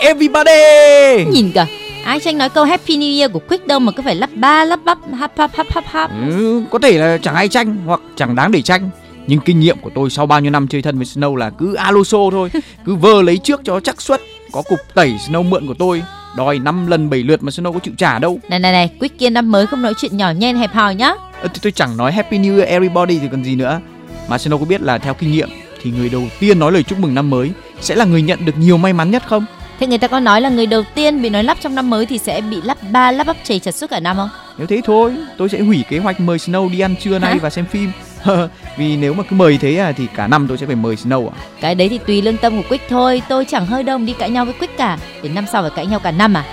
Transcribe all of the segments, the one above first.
Everybody! Nhìn kìa, ai cho anh nói câu Happy New Year của Quick đâu mà cứ phải lắp ba lắp bắp hap hap hap hap hap. Ừ, có thể là chẳng ai tranh hoặc chẳng đáng để tranh nhưng kinh nghiệm của tôi sau bao nhiêu năm chơi thân với Snow là cứ aloso thôi cứ vơ lấy trước cho chắc suất có cục tẩy Snow mượn của tôi đòi 5 lần 7 lượt mà Snow có chịu trả đâu Này này này, Quick kia năm mới không nói chuyện nhỏ nhen hẹp hòi nhá. Thì tôi chẳng nói Happy New Year everybody thì còn gì nữa mà Snow có biết là theo kinh nghiệm thì người đầu tiên nói lời chúc mừng năm mới sẽ là người nhận được nhiều may mắn nhất không Thế người ta có nói là người đầu tiên bị nói lắp trong năm mới thì sẽ bị lắp ba lắp bắp chảy chật suốt cả năm không? nếu thế thôi tôi sẽ hủy kế hoạch mời Snow đi ăn trưa nay Hả? và xem phim vì nếu mà cứ mời thế à, thì cả năm tôi sẽ phải mời Snow à Cái đấy thì tùy lương tâm của Quick thôi, tôi chẳng hơi đông đi cãi nhau với Quick cả. Đến năm sau phải cãi nhau cả năm à?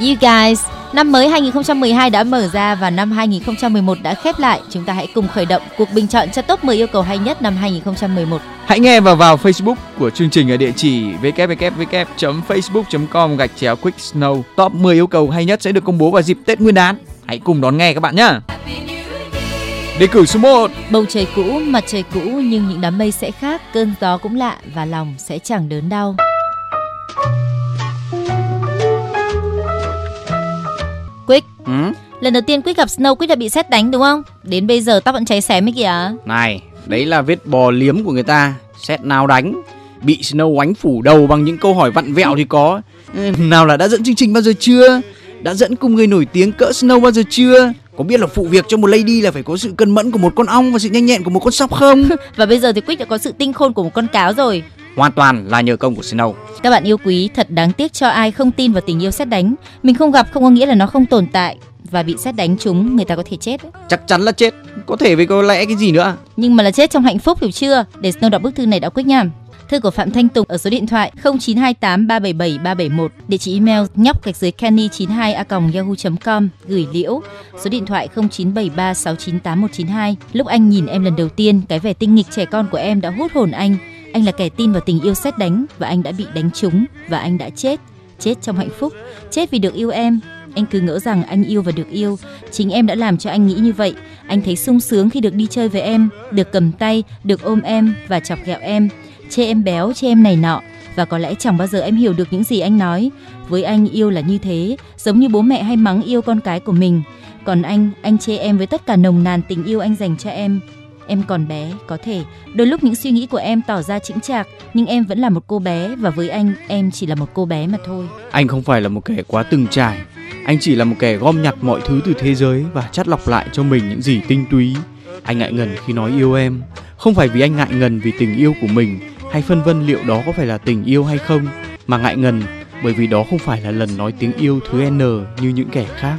You guys, năm mới 2012 đã mở ra và năm 2011 đã khép lại. Chúng ta hãy cùng khởi động cuộc bình chọn cho top 10 yêu cầu hay nhất năm 2011. Hãy nghe và vào Facebook của chương trình ở địa chỉ www.facebook.com gạch chéo Quick Snow. Top 10 yêu cầu hay nhất sẽ được công bố vào dịp Tết Nguyên đán. Hãy cùng đón nghe các bạn nhé. Đề cử số 1 Bầu trời cũ, mặt trời cũ nhưng những đám mây sẽ khác, cơn gió cũng lạ và lòng sẽ chẳng đớn đau. Quick, ừ? lần đầu tiên Quick gặp Snow Quick đã bị sét đánh đúng không? Đến bây giờ tóc vẫn cháy xém ấy kìa. Này, đấy là vết bò liếm của người ta. Xét nào đánh. Bị Snow oánh phủ đầu bằng những câu hỏi vặn vẹo thì có. Nào là đã dẫn chương trình bao giờ chưa? Đã dẫn cùng người nổi tiếng cỡ Snow bao giờ chưa? Có biết là phụ việc cho một lady là phải có sự cân mẫn của một con ong và sự nhanh nhẹn của một con sóc không? Và bây giờ thì Quick đã có sự tinh khôn của một con cáo rồi. Hoàn toàn là nhờ công của Snow. Các bạn yêu quý, thật đáng tiếc cho ai không tin vào tình yêu sét đánh. Mình không gặp không có nghĩa là nó không tồn tại và bị sét đánh chúng người ta có thể chết. ấy. Chắc chắn là chết. Có thể với có lẽ cái gì nữa? Nhưng mà là chết trong hạnh phúc hiểu chưa? Để Snow đọc bức thư này đã Quick nha. Thư của Phạm Thanh Tùng ở số điện thoại 0928 377 371, địa chỉ email nhóc gạch dưới canny 92 a yahoo.com gửi liễu, số điện thoại 0973 698 192. Lúc anh nhìn em lần đầu tiên, cái vẻ tinh nghịch trẻ con của em đã hút hồn anh. Anh là kẻ tin vào tình yêu xét đánh và anh đã bị đánh trúng và anh đã chết, chết trong hạnh phúc, chết vì được yêu em. Anh cứ ngỡ rằng anh yêu và được yêu, chính em đã làm cho anh nghĩ như vậy. Anh thấy sung sướng khi được đi chơi với em, được cầm tay, được ôm em và chọc ghẹo em chê em béo, chê em này nọ và có lẽ chẳng bao giờ em hiểu được những gì anh nói. Với anh yêu là như thế, giống như bố mẹ hay mắng yêu con cái của mình. Còn anh, anh chê em với tất cả nồng nàn tình yêu anh dành cho em. Em còn bé, có thể đôi lúc những suy nghĩ của em tỏ ra chững chạc, nhưng em vẫn là một cô bé và với anh, em chỉ là một cô bé mà thôi. Anh không phải là một kẻ quá từng trải. Anh chỉ là một kẻ gom nhặt mọi thứ từ thế giới và chắt lọc lại cho mình những gì tinh túy. Anh ngại ngần khi nói yêu em, không phải vì anh ngại ngần vì tình yêu của mình hay phân vân liệu đó có phải là tình yêu hay không, mà ngại ngần bởi vì đó không phải là lần nói tiếng yêu thứ N như những kẻ khác.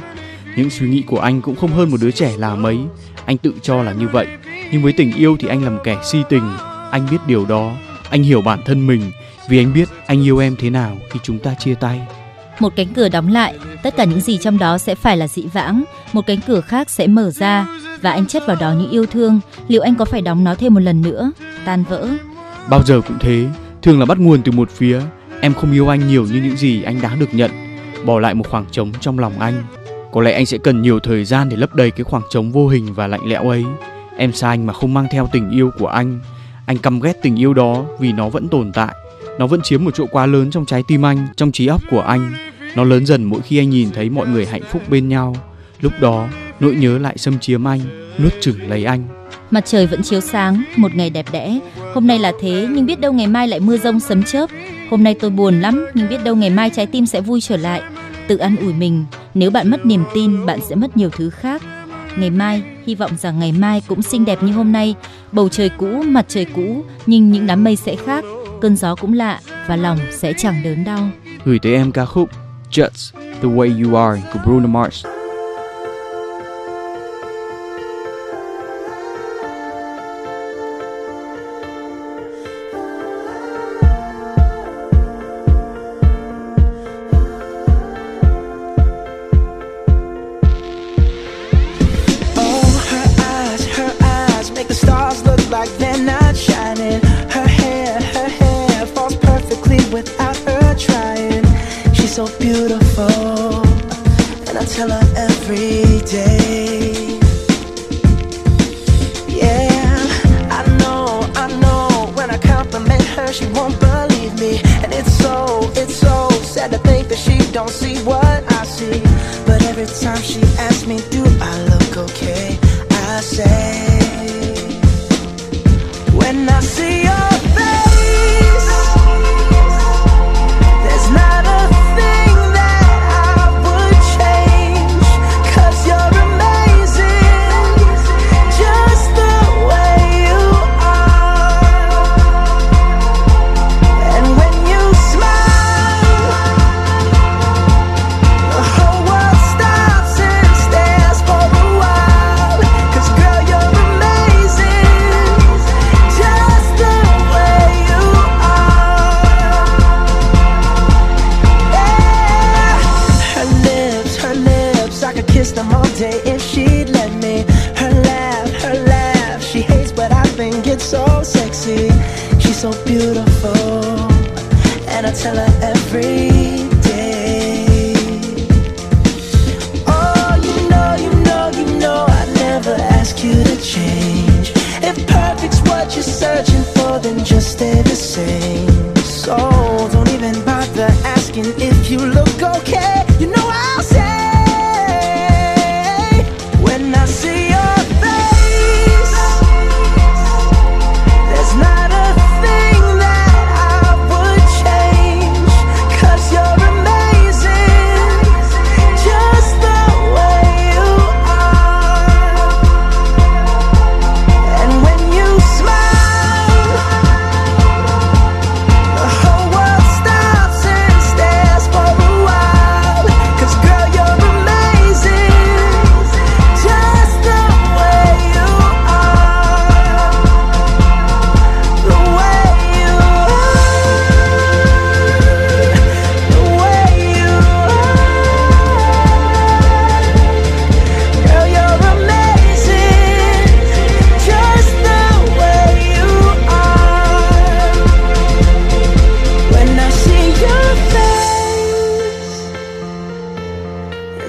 Những suy nghĩ của anh cũng không hơn một đứa trẻ là mấy. Anh tự cho là như vậy. Nhưng với tình yêu thì anh là một kẻ si tình. Anh biết điều đó. Anh hiểu bản thân mình. Vì anh biết anh yêu em thế nào khi chúng ta chia tay. Một cánh cửa đóng lại, tất cả những gì trong đó sẽ phải là dị vãng, một cánh cửa khác sẽ mở ra và anh chất vào đó những yêu thương, liệu anh có phải đóng nó thêm một lần nữa? Tan vỡ, Bao giờ cũng thế, thường là bắt nguồn từ một phía. Em không yêu anh nhiều như những gì anh đáng được nhận. Bỏ lại một khoảng trống trong lòng anh. Có lẽ anh sẽ cần nhiều thời gian để lấp đầy cái khoảng trống vô hình và lạnh lẽo ấy. Em xa anh mà không mang theo tình yêu của anh. Anh căm ghét tình yêu đó vì nó vẫn tồn tại. Nó vẫn chiếm một chỗ quá lớn trong trái tim anh, trong trí óc của anh. Nó lớn dần mỗi khi anh nhìn thấy mọi người hạnh phúc bên nhau. Lúc đó, nỗi nhớ lại xâm chiếm anh, nuốt chửng lấy anh. Mặt trời vẫn chiếu sáng, một ngày đẹp đẽ. Hôm nay là thế, nhưng biết đâu ngày mai lại mưa rông sấm chớp. Hôm nay tôi buồn lắm, nhưng biết đâu ngày mai trái tim sẽ vui trở lại. Tự ăn ủi mình, nếu bạn mất niềm tin, bạn sẽ mất nhiều thứ khác. Ngày mai, hy vọng rằng ngày mai cũng xinh đẹp như hôm nay. Bầu trời cũ, mặt trời cũ, nhưng những đám mây sẽ khác. Cơn gió cũng lạ và lòng sẽ chẳng đớn đau. Gửi tới em ca khúc Just the Way You Are của Bruno Mars.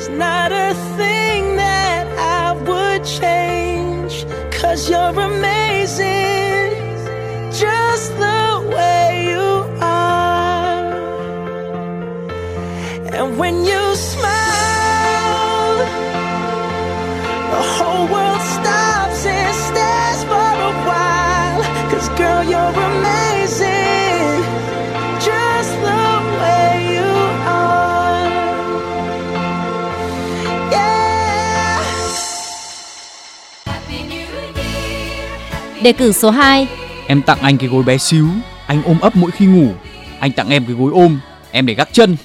There's not a thing that I would change. Cause you're amazing, Đề cử số 2 Em tặng anh cái gối bé xíu, anh ôm ấp mỗi khi ngủ. Anh tặng em cái gối ôm, em để gác chân.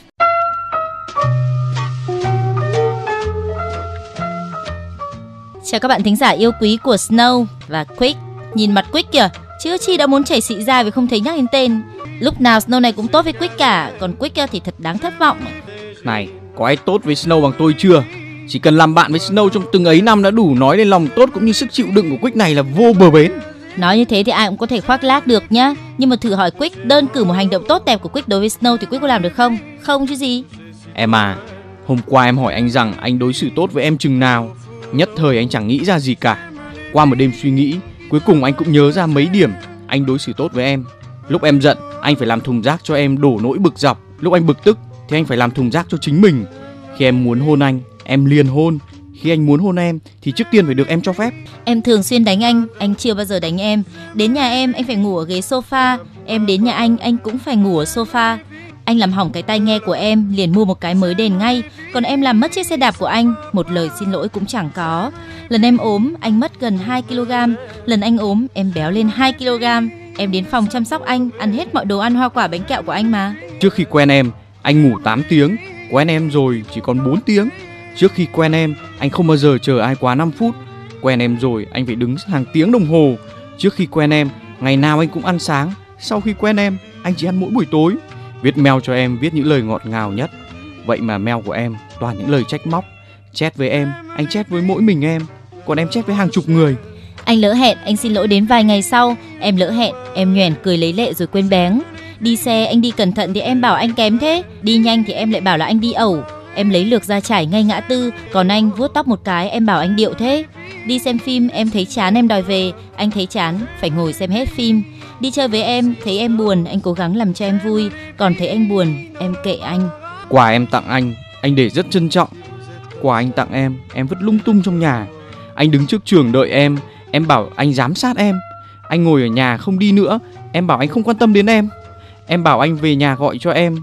Chào các bạn thính giả yêu quý của Snow và Quick. Nhìn mặt Quick kìa, chứ chi đã muốn chảy xị ra vì không thấy nhắc đến tên. Lúc nào Snow này cũng tốt với Quick cả, còn Quick thì thật đáng thất vọng. Này, có ai tốt với Snow bằng tôi chưa? Chỉ cần làm bạn với Snow trong từng ấy năm đã đủ nói lên lòng tốt cũng như sức chịu đựng của Quick này là vô bờ bến. Nói như thế thì ai cũng có thể khoác lác được nhá. Nhưng mà thử hỏi Quick đơn cử một hành động tốt đẹp của Quick đối với Snow thì Quick có làm được không? Không chứ gì. Em à, hôm qua em hỏi anh rằng anh đối xử tốt với em chừng nào. Nhất thời anh chẳng nghĩ ra gì cả. Qua một đêm suy nghĩ, cuối cùng anh cũng nhớ ra mấy điểm anh đối xử tốt với em. Lúc em giận, anh phải làm thùng rác cho em đổ nỗi bực dọc. Lúc anh bực tức thì anh phải làm thùng rác cho chính mình. Khi em muốn hôn anh, em liền hôn. Khi anh muốn hôn em thì trước tiên phải được em cho phép. Em thường xuyên đánh anh, anh chưa bao giờ đánh em. Đến nhà em, anh phải ngủ ở ghế sofa. Em đến nhà anh, anh cũng phải ngủ ở sofa. Anh làm hỏng cái tai nghe của em, liền mua một cái mới đền ngay. Còn em làm mất chiếc xe đạp của anh, một lời xin lỗi cũng chẳng có. Lần em ốm, anh mất gần 2 kg. Lần anh ốm, em béo lên 2 kg. Em đến phòng chăm sóc anh, ăn hết mọi đồ ăn hoa quả bánh kẹo của anh mà. Trước khi quen em, anh ngủ 8 tiếng, quen em rồi chỉ còn 4 tiếng. Trước khi quen em, anh không bao giờ chờ ai quá 5 phút. Quen em rồi, anh phải đứng hàng tiếng đồng hồ. Trước khi quen em, ngày nào anh cũng ăn sáng. Sau khi quen em, anh chỉ ăn mỗi buổi tối. Viết mail cho em viết những lời ngọt ngào nhất. Vậy mà mail của em toàn những lời trách móc. Chat với em, anh chat với mỗi mình em. Còn em chat với hàng chục người. Anh lỡ hẹn, anh xin lỗi đến vài ngày sau. Em lỡ hẹn, em nhoẻn cười lấy lệ rồi quên bén. Đi xe anh đi cẩn thận thì em bảo anh kém thế, đi nhanh thì em lại bảo là anh đi ẩu. Em lấy lược ra trải ngay ngã tư, còn anh vuốt tóc một cái em bảo anh điệu thế. Đi xem phim em thấy chán em đòi về, anh thấy chán phải ngồi xem hết phim. Đi chơi với em thấy em buồn anh cố gắng làm cho em vui, còn thấy anh buồn em kệ anh. Quà em tặng anh, anh để rất trân trọng. Quà anh tặng em, em vứt lung tung trong nhà. Anh đứng trước trường đợi em, em bảo anh giám sát em. Anh ngồi ở nhà không đi nữa, em bảo anh không quan tâm đến em. Em bảo anh về nhà gọi cho em,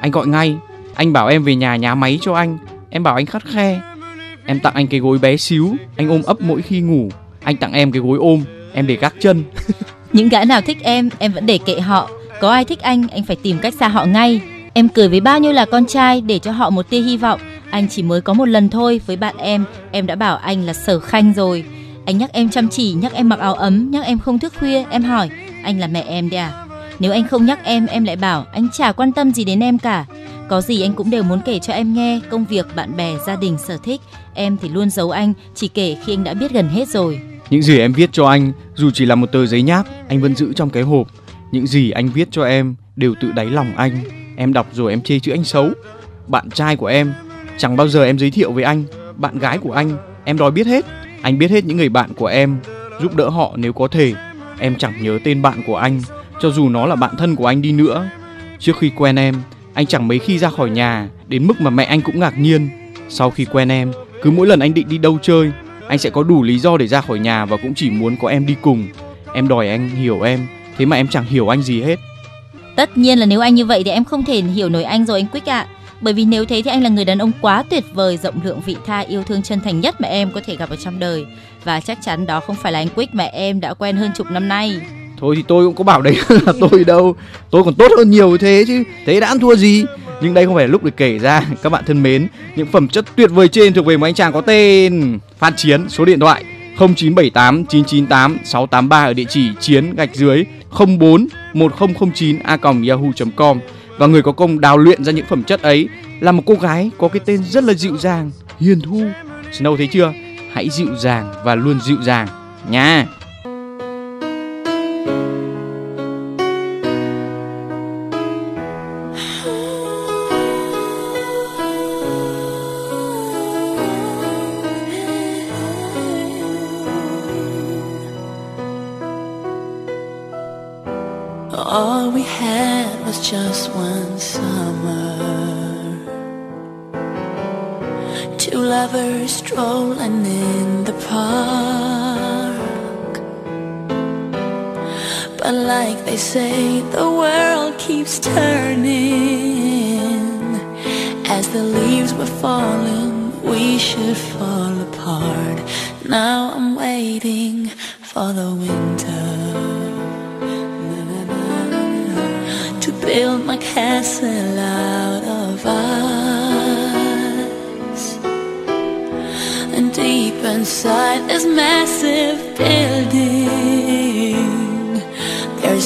anh gọi ngay. Anh bảo em về nhà nhá máy cho anh, em bảo anh khắt khe. Em tặng anh cái gối bé xíu, anh ôm ấp mỗi khi ngủ. Anh tặng em cái gối ôm, em để gác chân. Những gã nào thích em, em vẫn để kệ họ. Có ai thích anh, anh phải tìm cách xa họ ngay. Em cười với bao nhiêu là con trai để cho họ một tia hy vọng. Anh chỉ mới có một lần thôi với bạn em, em đã bảo anh là sở khanh rồi. Anh nhắc em chăm chỉ, nhắc em mặc áo ấm, nhắc em không thức khuya. Em hỏi, anh là mẹ em đấy à? Nếu anh không nhắc em, em lại bảo anh chả quan tâm gì đến em cả. Có gì anh cũng đều muốn kể cho em nghe, công việc, bạn bè, gia đình, sở thích. Em thì luôn giấu anh, chỉ kể khi anh đã biết gần hết rồi. Những gì em viết cho anh, dù chỉ là một tờ giấy nháp, anh vẫn giữ trong cái hộp. Những gì anh viết cho em đều tự đáy lòng anh. Em đọc rồi em chê chữ anh xấu. Bạn trai của em, chẳng bao giờ em giới thiệu với anh. Bạn gái của anh, em đòi biết hết. Anh biết hết những người bạn của em, giúp đỡ họ nếu có thể. Em chẳng nhớ tên bạn của anh, cho dù nó là bạn thân của anh đi nữa. Trước khi quen em, anh chẳng mấy khi ra khỏi nhà, đến mức mà mẹ anh cũng ngạc nhiên. Sau khi quen em, cứ mỗi lần anh định đi đâu chơi, anh sẽ có đủ lý do để ra khỏi nhà và cũng chỉ muốn có em đi cùng. Em đòi anh hiểu em, thế mà em chẳng hiểu anh gì hết. Tất nhiên là nếu anh như vậy thì em không thể hiểu nổi anh rồi anh Quyết ạ. Bởi vì nếu thế thì anh là người đàn ông quá tuyệt vời, rộng lượng vị tha, yêu thương chân thành nhất mà em có thể gặp ở trong đời. Và chắc chắn đó không phải là anh Quyết mà em đã quen hơn chục năm nay. Thôi thì tôi cũng có bảo đấy là tôi đâu Tôi còn tốt hơn nhiều thế chứ Thế đã ăn thua gì Nhưng đây không phải là lúc để kể ra Các bạn thân mến Những phẩm chất tuyệt vời trên thuộc về một anh chàng có tên Phan Chiến Số điện thoại 0978 998 683 ở địa chỉ chiến gạch dưới 04 1009 a yahoo.com và người có công đào luyện ra những phẩm chất ấy là một cô gái có cái tên rất là dịu dàng, hiền thu. Snow thấy chưa? Hãy dịu dàng và luôn dịu dàng nha.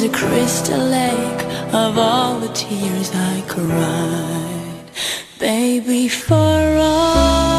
A crystal lake of all the tears I cried. Baby, for all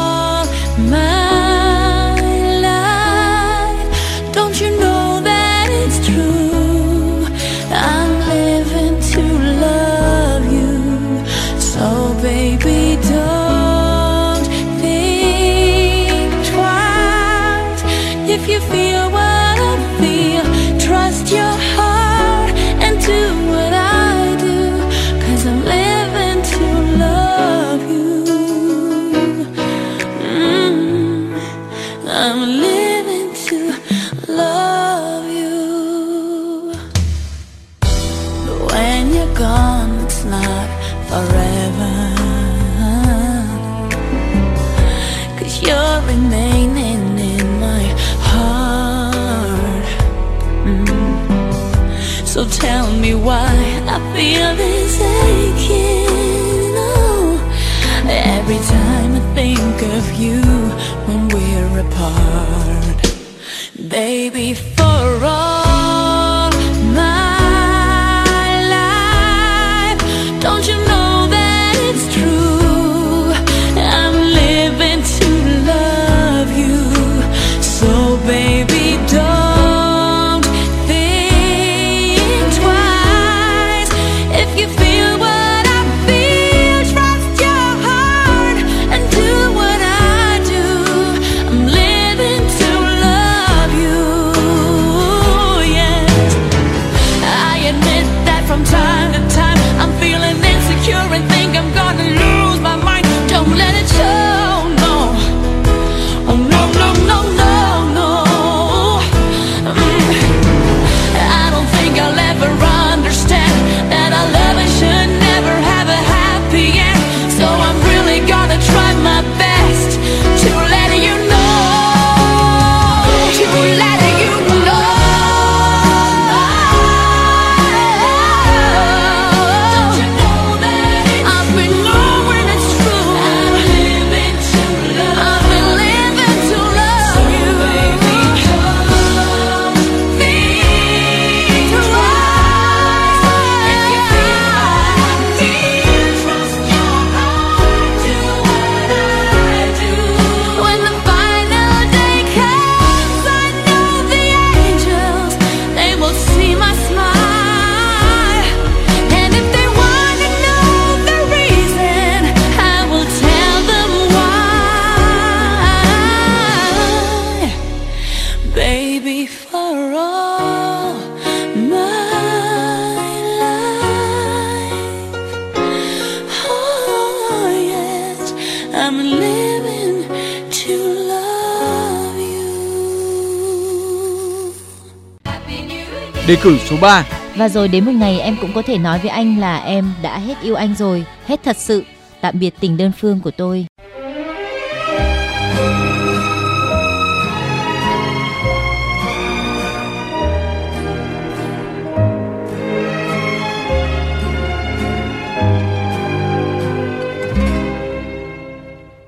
Đề cử số 3 Và rồi đến một ngày em cũng có thể nói với anh là em đã hết yêu anh rồi, hết thật sự. Tạm biệt tình đơn phương của tôi.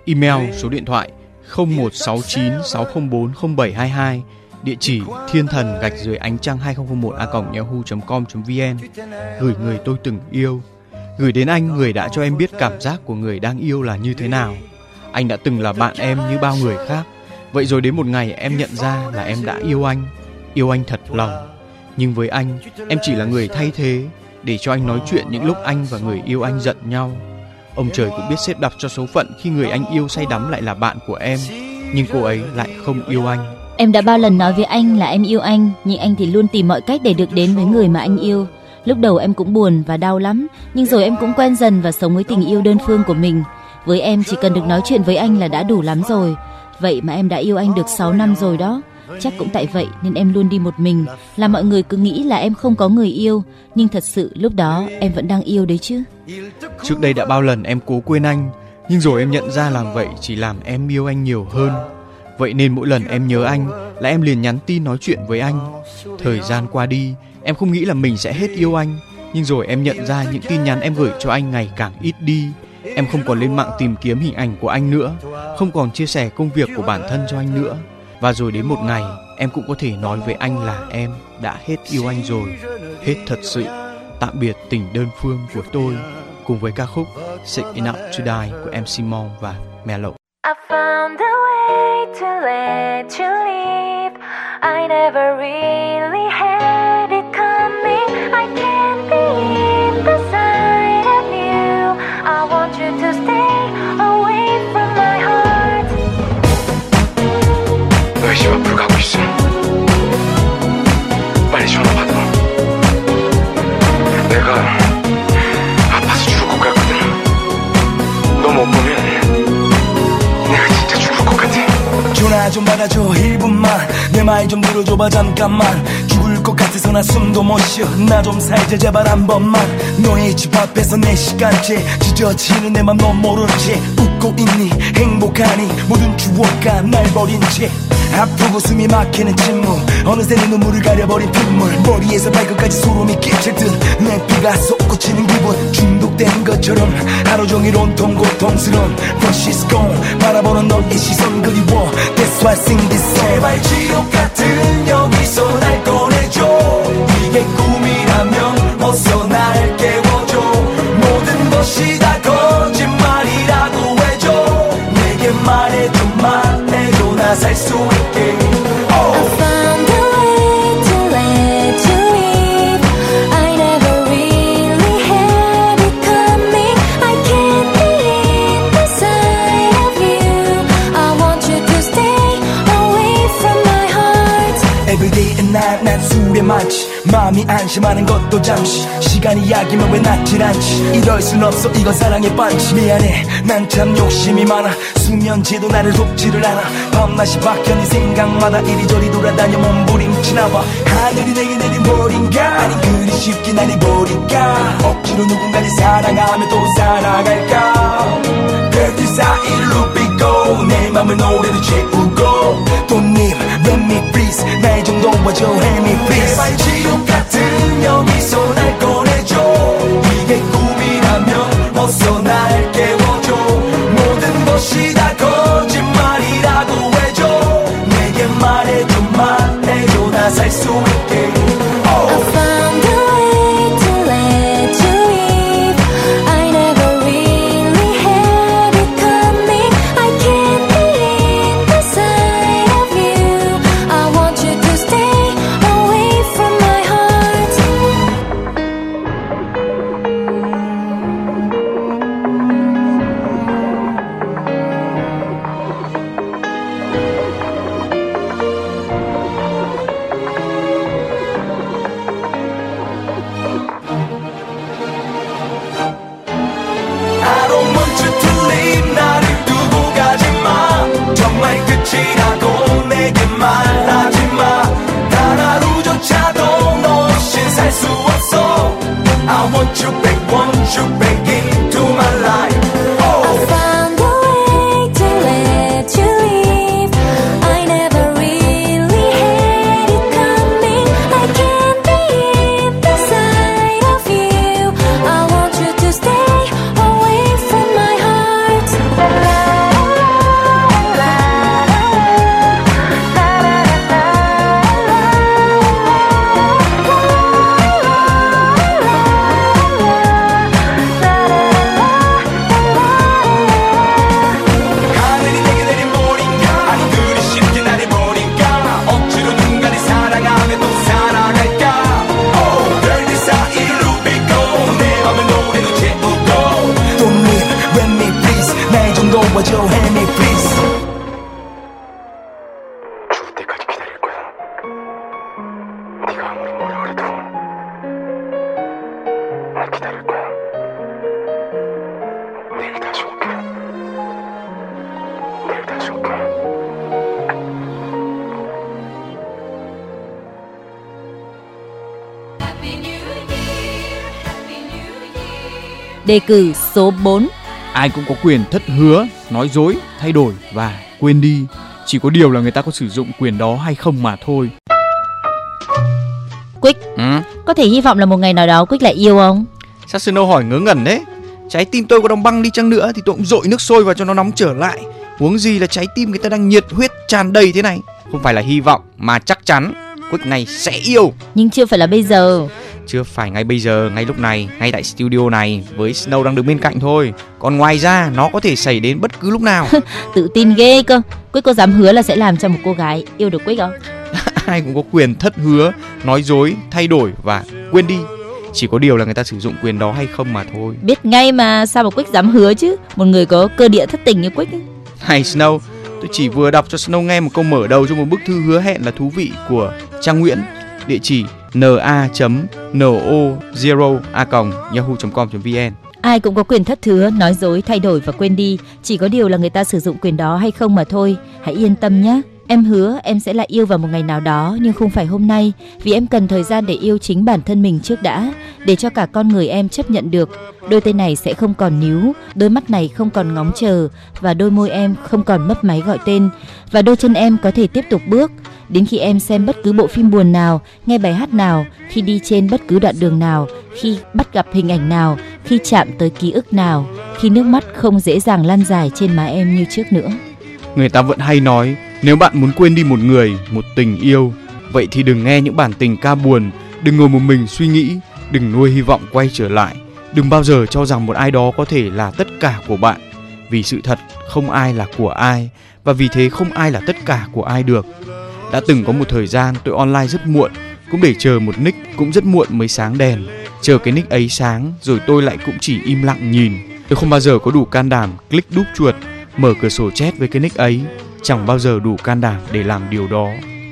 Email số điện thoại 0169 604 0722 Địa chỉ thiên thần gạch dưới ánh trăng 2001 a yahoo.com.vn Gửi người tôi từng yêu. Gửi đến anh người đã cho em biết cảm giác của người đang yêu là như thế nào. Anh đã từng là bạn em như bao người khác. Vậy rồi đến một ngày em nhận ra là em đã yêu anh. Yêu anh thật lòng. Nhưng với anh, em chỉ là người thay thế Để cho anh nói chuyện những lúc anh và người yêu anh giận nhau. Ông trời cũng biết xếp đặt cho số phận khi người anh yêu say đắm lại là bạn của em, Nhưng cô ấy lại không yêu anh. Em đã bao lần nói với anh là em yêu anh, nhưng anh thì luôn tìm mọi cách để được đến với người mà anh yêu. Lúc đầu em cũng buồn và đau lắm, nhưng rồi em cũng quen dần và sống với tình yêu đơn phương của mình. Với em chỉ cần được nói chuyện với anh là đã đủ lắm rồi. Vậy mà em đã yêu anh được 6 năm rồi đó. Chắc cũng tại vậy nên em luôn đi một mình, là mọi người cứ nghĩ là em không có người yêu, nhưng thật sự lúc đó em vẫn đang yêu đấy chứ. Trước đây đã bao lần em cố quên anh Nhưng rồi em nhận ra làm vậy chỉ làm em yêu anh nhiều hơn Vậy nên mỗi lần em nhớ anh là em liền nhắn tin nói chuyện với anh. Thời gian qua đi, em không nghĩ là mình sẽ hết yêu anh. Nhưng rồi em nhận ra những tin nhắn em gửi cho anh ngày càng ít đi. Em không còn lên mạng tìm kiếm hình ảnh của anh nữa, Không còn chia sẻ công việc của bản thân cho anh nữa. Và rồi đến một ngày, em cũng có thể nói với anh là em đã hết yêu anh rồi. Hết thật sự. Tạm biệt tình đơn phương của tôi. Cùng với ca khúc Sick Enough to Die của MC Mon và Melo. to let you leave. I never really had it coming. I can't be in the side of you. I want you to stay away from my heart. 너희 집 앞으로 가고 있어. 빨리 전화 받아. 좀 받아줘 1분만. 내 말 좀 들어줘봐 잠깐만. 죽을 것 같아서 나 숨도 못 쉬어. 나 좀 살자 제발 한 번만. 너의 집 앞에서 내 시간째 지저치는 내 맘 넌 모른 채 웃고 있니? 행복하니? 모든 추억과 날 버린 채 아프고 숨이 막히는 침묵. 어느새 내 눈물을 가려버린 핏물. 머리에서 발끝까지 소름이 끼칠 듯내 피가 솟구치는 기분. 중독된 것처럼 하루 종일 온통 고통스러운 But she's gone. 바라보는 너의 시선 그리워. That's why I sing this song. 제발 지옥 같은 여기서 날 꺼내줘. 이게 꿈이라면 어서 날 깨워줘. 모든 것이 다 거짓말이라고 해줘. 내게 말해줘 말해줘 나살 수 있게 많지 마음이 안심하는 것도 잠시. 시간이 약이면 왜 낫질 않지. 이럴 순 없어 이건 사랑의 반지 미안해 난 참 욕심이 많아. 수면제도 나를 돕지를 않아. 밤낮이 바뀌어 네 생각마다 이리저리 돌아다녀 몸부림치나 봐. 하늘이 내게 내린 벌인가? 아니 그리 쉽게 날 잊어버릴까? 억지로 누군가를 사랑하며 또 살아갈까? 별들 사이를 눕히고 내 맘을 노래로 채우고. 돈님 let me please. 나의 정도 와줘 help me please. 제발 지옥 같은 여기서 날 꺼내줘. 이게 꿈이라면 어서 날 깨워줘. 모든 것이 다 거 Đề cử số 4 Ai cũng có quyền thất hứa, nói dối, thay đổi và quên đi. Chỉ có điều là người ta có sử dụng quyền đó hay không mà thôi. Quick, Ừ? có thể hy vọng là một ngày nào đó Quick lại yêu không? Sao Snow hỏi ngớ ngẩn đấy? Trái tim tôi có đóng băng đi chăng nữa thì tôi cũng dội nước sôi vào cho nó nóng trở lại. Huống gì là trái tim người ta đang nhiệt huyết tràn đầy thế này. Không phải là hy vọng mà chắc chắn Quick này sẽ yêu. Nhưng chưa phải là bây giờ. Chưa phải ngay bây giờ, ngay lúc này, ngay tại studio này với Snow đang đứng bên cạnh thôi. Còn ngoài ra nó có thể xảy đến bất cứ lúc nào. Tự tin ghê cơ. Quick có dám hứa là sẽ làm cho một cô gái yêu được Quick không? Ai cũng có quyền thất hứa, nói dối, thay đổi và quên đi. Chỉ có điều là người ta sử dụng quyền đó hay không mà thôi. Biết ngay mà sao mà Quick dám hứa chứ? Một người có cơ địa thất tình như Quick ấy. Hay Snow, tôi chỉ vừa đọc cho Snow nghe một câu mở đầu cho một bức thư hứa hẹn là thú vị của Trang Nguyễn, địa chỉ na.no0a.yahoo.com.vn. Ai cũng có quyền thất hứa, nói dối, thay đổi và quên đi. Chỉ có điều là người ta sử dụng quyền đó hay không mà thôi. Hãy yên tâm nhé. Em hứa em sẽ lại yêu vào một ngày nào đó nhưng không phải hôm nay vì em cần thời gian để yêu chính bản thân mình trước đã để cho cả con người em chấp nhận được đôi tay này sẽ không còn níu đôi mắt này không còn ngóng chờ và đôi môi em không còn mấp máy gọi tên và đôi chân em có thể tiếp tục bước đến khi em xem bất cứ bộ phim buồn nào nghe bài hát nào khi đi trên bất cứ đoạn đường nào khi bắt gặp hình ảnh nào khi chạm tới ký ức nào khi nước mắt không dễ dàng lan dài trên má em như trước nữa Người ta vẫn hay nói nếu bạn muốn quên đi một người, một tình yêu, vậy thì đừng nghe những bản tình ca buồn, đừng ngồi một mình suy nghĩ, đừng nuôi hy vọng quay trở lại, đừng bao giờ cho rằng một ai đó có thể là tất cả của bạn. Vì sự thật không ai là của ai và vì thế không ai là tất cả của ai được. Đã từng có một thời gian tôi online rất muộn, cũng để chờ một nick cũng rất muộn mới sáng đèn. Chờ cái nick ấy sáng rồi tôi lại cũng chỉ im lặng nhìn. Tôi không bao giờ có đủ can đảm click đúp chuột mở cửa sổ chat với cái nick ấy chẳng bao giờ đủ can đảm để làm điều đó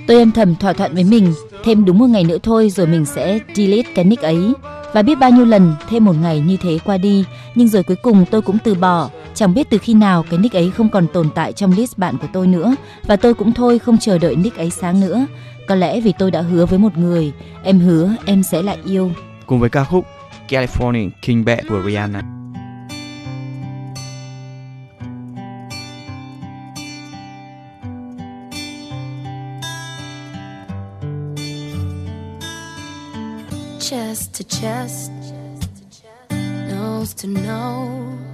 Tôi âm thầm thỏa thuận với mình thêm đúng một ngày nữa thôi rồi mình sẽ delete cái nick ấy và biết bao nhiêu lần thêm một ngày như thế qua đi nhưng rồi cuối cùng tôi cũng từ bỏ chẳng biết từ khi nào cái nick ấy không còn tồn tại trong list bạn của tôi nữa. Và tôi cũng thôi không chờ đợi nick ấy sáng nữa. Có lẽ vì tôi đã hứa với một người. Em hứa em sẽ lại yêu. Cùng với ca khúc California King Bad của Rihanna. Chest to chest, nose to nose,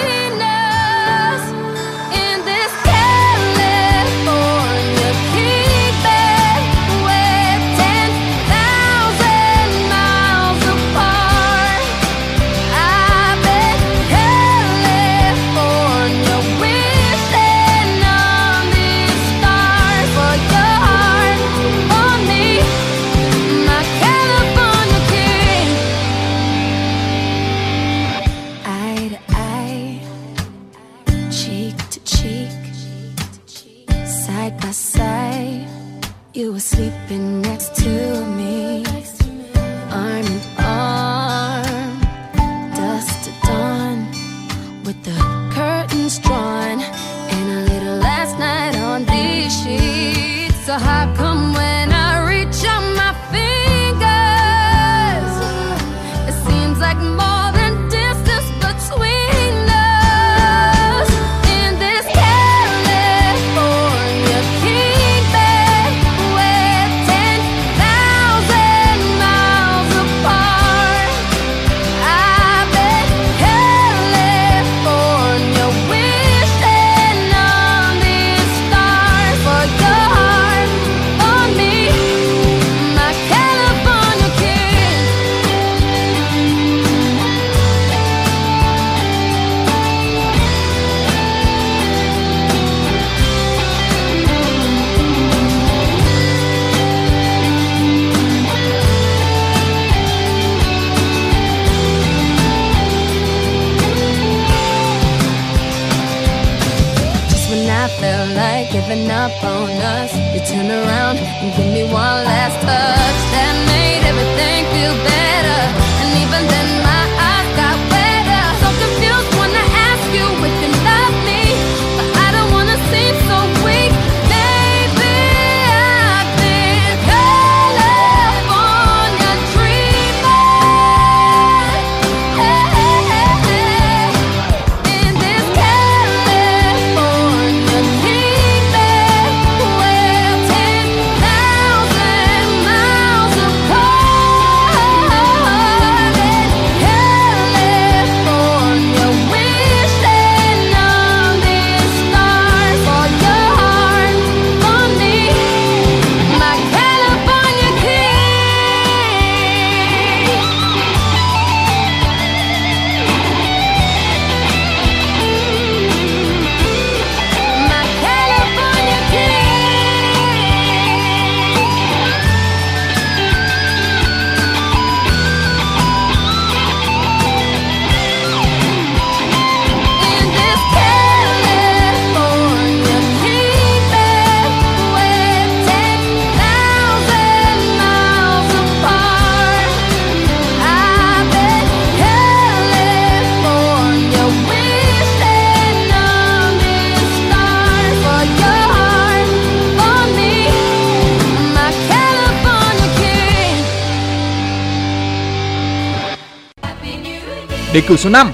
Đề cử số 5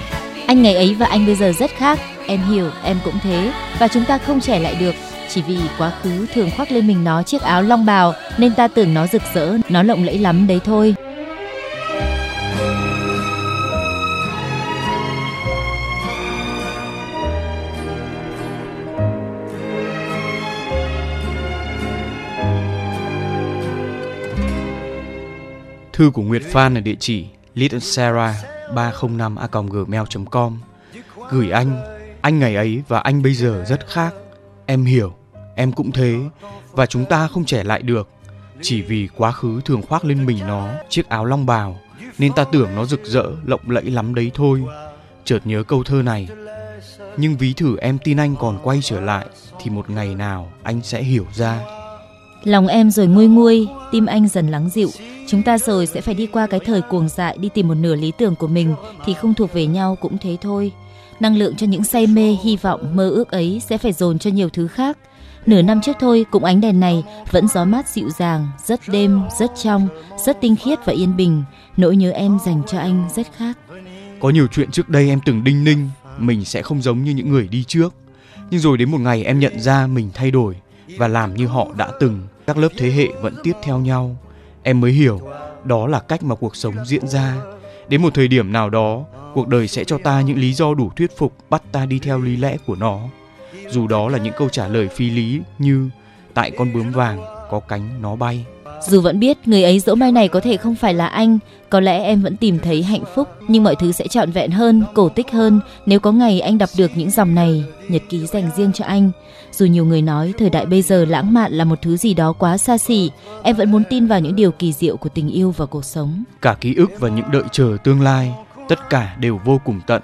Anh ngày ấy và anh bây giờ rất khác, em hiểu, em cũng thế và chúng ta không trẻ lại được. Chỉ vì quá khứ thường khoác lên mình nó chiếc áo long bào nên ta tưởng nó rực rỡ, nó lộng lẫy lắm đấy thôi. Thư của Nguyệt Phan ở địa chỉ 305a.gmail.com Gửi anh, anh ngày ấy và anh bây giờ rất khác. Em hiểu, em cũng thế và chúng ta không trẻ lại được. Chỉ vì quá khứ thường khoác lên mình nó chiếc áo long bào nên ta tưởng nó rực rỡ, lộng lẫy lắm đấy thôi. Chợt nhớ câu thơ này. Nhưng ví thử em tin anh còn quay trở lại thì một ngày nào anh sẽ hiểu ra. Lòng em rồi nguôi nguôi, tim anh dần lắng dịu. Chúng ta rồi sẽ phải đi qua cái thời cuồng dại đi tìm một nửa lý tưởng của mình thì không thuộc về nhau cũng thế thôi. Năng lượng cho những say mê, hy vọng, mơ ước ấy sẽ phải dồn cho nhiều thứ khác. Nửa năm trước thôi, cũng ánh đèn này vẫn gió mát dịu dàng, rất đêm, rất trong, rất tinh khiết và yên bình. Nỗi nhớ em dành cho anh rất khác. Có nhiều chuyện trước đây em từng đinh ninh mình sẽ không giống như những người đi trước. Nhưng rồi đến một ngày em nhận ra mình thay đổi và làm như họ đã từng. Các lớp thế hệ vẫn tiếp theo nhau. Em mới hiểu đó là cách mà cuộc sống diễn ra. Đến một thời điểm nào đó, cuộc đời sẽ cho ta những lý do đủ thuyết phục bắt ta đi theo lý lẽ của nó. Dù đó là những câu trả lời phi lý như tại con bướm vàng có cánh nó bay. Dù vẫn biết người ấy dỗ mai này có thể không phải là anh, có lẽ em vẫn tìm thấy hạnh phúc, nhưng mọi thứ sẽ trọn vẹn hơn, cổ tích hơn nếu có ngày anh đọc được những dòng này, nhật ký dành riêng cho anh. Dù nhiều người nói thời đại bây giờ lãng mạn là một thứ gì đó quá xa xỉ, em vẫn muốn tin vào những điều kỳ diệu của tình yêu và cuộc sống. Cả ký ức và những đợi chờ tương lai, tất cả đều vô cùng tận.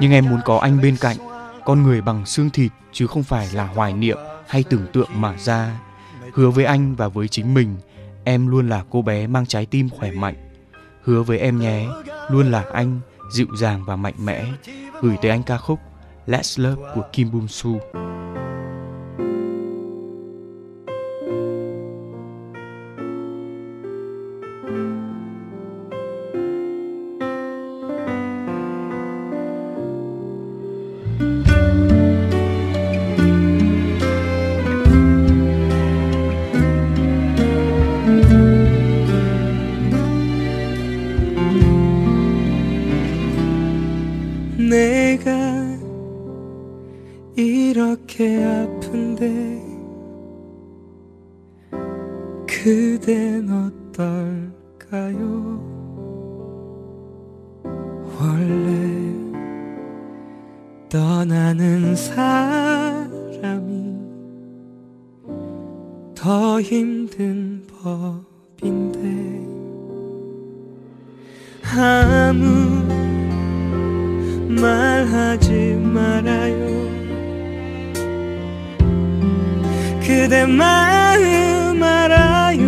Nhưng em muốn có anh bên cạnh, con người bằng xương thịt chứ không phải là hoài niệm hay tưởng tượng mà ra. Hứa với anh và với chính mình, em luôn là cô bé mang trái tim khỏe mạnh. Hứa với em nhé, luôn là anh, dịu dàng và mạnh mẽ. Gửi tới anh ca khúc Let's Love của Kim Bum Su. 이렇게 아픈데 그댄 어떨까요? 원래 떠나는 사람이 더 힘든 법인데 아무 말하지 말아요 그대 마음 알아요.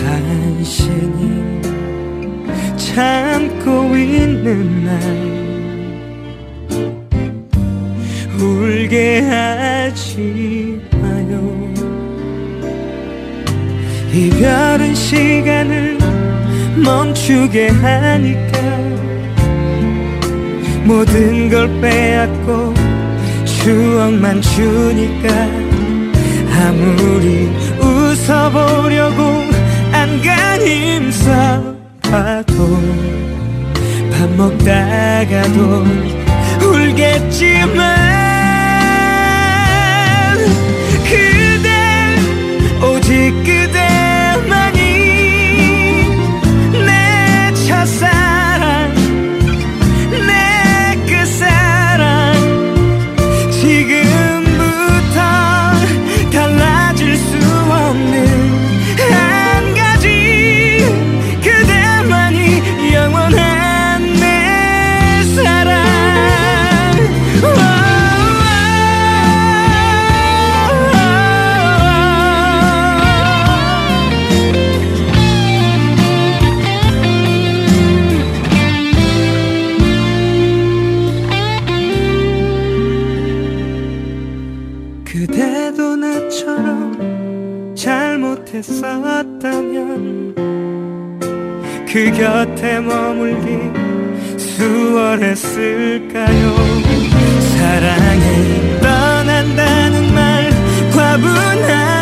간신히 참고 있는 날 울게 하지 마요. 이별은 시간을 멈추게 하니까 모든 걸 빼앗고 추억만 주니까 아무리 웃어보려고 안간힘 써봐도 밥 먹다가도 울겠지만 그대 오직 그 곁에 머물기 수월했을까요? 사랑해 떠난다는 말 과분하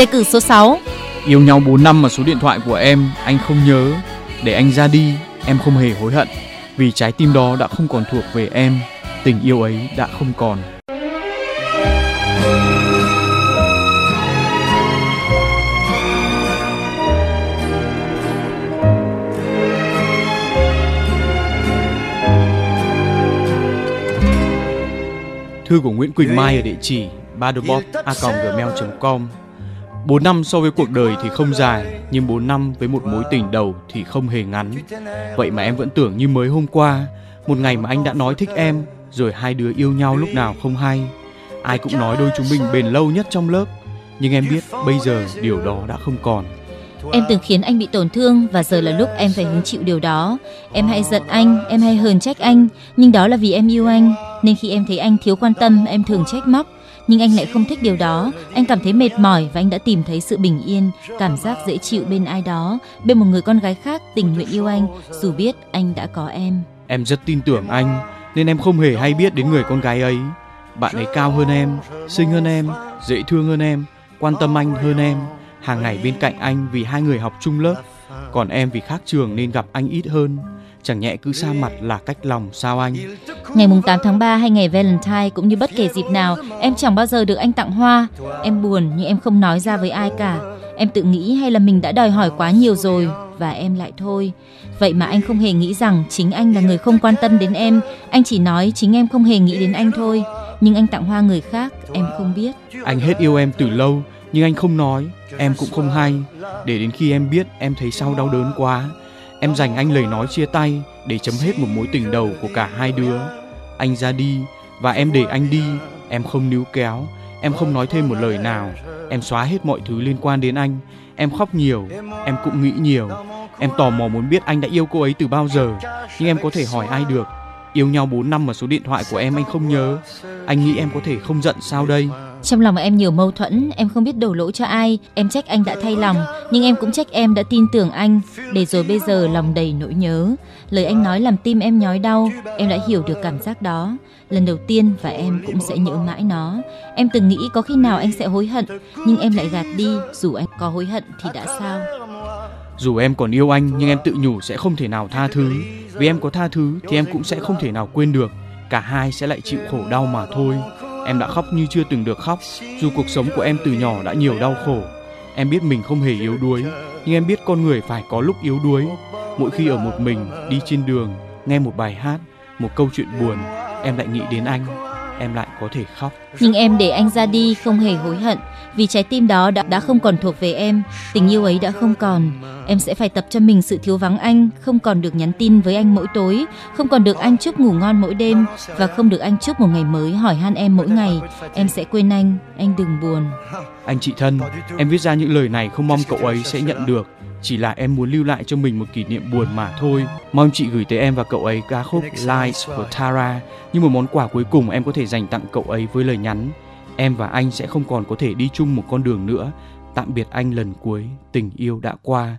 Đề cử số 6 Yêu nhau 4 năm mà số điện thoại của em, anh không nhớ. Để anh ra đi, em không hề hối hận. Vì trái tim đó đã không còn thuộc về em, Tình yêu ấy đã không còn. Thư của Nguyễn Quỳnh Mai ở địa chỉ badobot.gmail.com 4 năm so với cuộc đời thì không dài Nhưng 4 năm với một mối tình đầu thì không hề ngắn Vậy mà em vẫn tưởng như mới hôm qua Một ngày mà anh đã nói thích em Rồi hai đứa yêu nhau lúc nào không hay Ai cũng nói đôi chúng mình bền lâu nhất trong lớp Nhưng em biết bây giờ điều đó đã không còn Em từng khiến anh bị tổn thương và giờ là lúc em phải hứng chịu điều đó. Em hay giận anh, em hay hờn trách anh, nhưng đó là vì em yêu anh. Nên khi em thấy anh thiếu quan tâm, em thường trách móc. Nhưng anh lại không thích điều đó. Anh cảm thấy mệt mỏi và anh đã tìm thấy sự bình yên, cảm giác dễ chịu bên ai đó, bên một người con gái khác tình nguyện yêu anh, dù biết anh đã có em. Em rất tin tưởng anh Nên em không hề hay biết đến người con gái ấy Bạn ấy cao hơn em, xinh hơn em, dễ thương hơn em Quan tâm anh hơn em Hàng ngày bên cạnh anh vì hai người học chung lớp Còn em vì khác trường nên gặp anh ít hơn Chẳng nhẹ cứ xa mặt là cách lòng sao anh Ngày mùng 8 tháng 3 hay ngày Valentine cũng như bất kể dịp nào, em chẳng bao giờ được anh tặng hoa. Em buồn nhưng em không nói ra với ai cả. Em tự nghĩ hay là mình đã đòi hỏi quá nhiều rồi và em lại thôi. Vậy mà anh không hề nghĩ rằng chính anh là người không quan tâm đến em. Anh chỉ nói chính em không hề nghĩ đến anh thôi. Nhưng anh tặng hoa người khác, em không biết. Anh hết yêu em từ lâu nhưng anh không nói Em cũng không hay Để đến khi em biết em thấy sau đau đớn quá Em dành anh lời nói chia tay để chấm hết một mối tình đầu của cả hai đứa. Anh ra đi và em để anh đi, em không níu kéo, em không nói thêm một lời nào, em xóa hết mọi thứ liên quan đến anh. Em khóc nhiều, em cũng nghĩ nhiều. Em tò mò muốn biết anh đã yêu cô ấy từ bao giờ, nhưng em có thể hỏi ai được. Yêu nhau 4 năm mà số điện thoại của em anh không nhớ. Anh nghĩ em có thể không giận sao đây? Trong lòng em nhiều mâu thuẫn, em không biết đổ lỗi cho ai. Em trách anh đã thay lòng, nhưng em cũng trách em đã tin tưởng anh. Để rồi bây giờ lòng đầy nỗi nhớ. Lời anh nói làm tim em nhói đau. Em đã hiểu được cảm giác đó. Lần đầu tiên và em cũng sẽ nhớ mãi nó. Em từng nghĩ có khi nào anh sẽ hối hận, nhưng em lại gạt đi. Dù anh có hối hận thì đã sao? Dù em còn yêu anh nhưng em tự nhủ sẽ không thể nào tha thứ. Vì em có tha thứ thì em cũng sẽ không thể nào quên được. Cả hai sẽ lại chịu khổ đau mà thôi. Em đã khóc như chưa từng được khóc. Dù cuộc sống của em từ nhỏ đã nhiều đau khổ. Em biết mình không hề yếu đuối, nhưng em biết con người phải có lúc yếu đuối. Mỗi khi ở một mình, đi trên đường, nghe một bài hát, một câu chuyện buồn, em lại nghĩ đến anh, em lại có thể khóc. Nhưng em để anh ra đi không hề hối hận vì trái tim đó đã, đã không còn thuộc về em, tình yêu ấy đã không còn. Em sẽ phải tập cho mình sự thiếu vắng anh, không còn được nhắn tin với anh mỗi tối, không còn được anh chúc ngủ ngon mỗi đêm và không được anh chúc một ngày mới hỏi han em mỗi ngày. Em sẽ quên anh, anh đừng buồn. Anh chị thân, em viết ra những lời này không mong cậu ấy sẽ nhận được. Chỉ là em muốn lưu lại cho mình một kỷ niệm buồn mà thôi. Mong chị gửi tới em và cậu ấy ca khúc Lies của Tara như một món quà cuối cùng em có thể dành tặng cậu ấy với lời nhắn em và anh sẽ không còn có thể đi chung một con đường nữa. Tạm biệt anh lần cuối, tình yêu đã qua.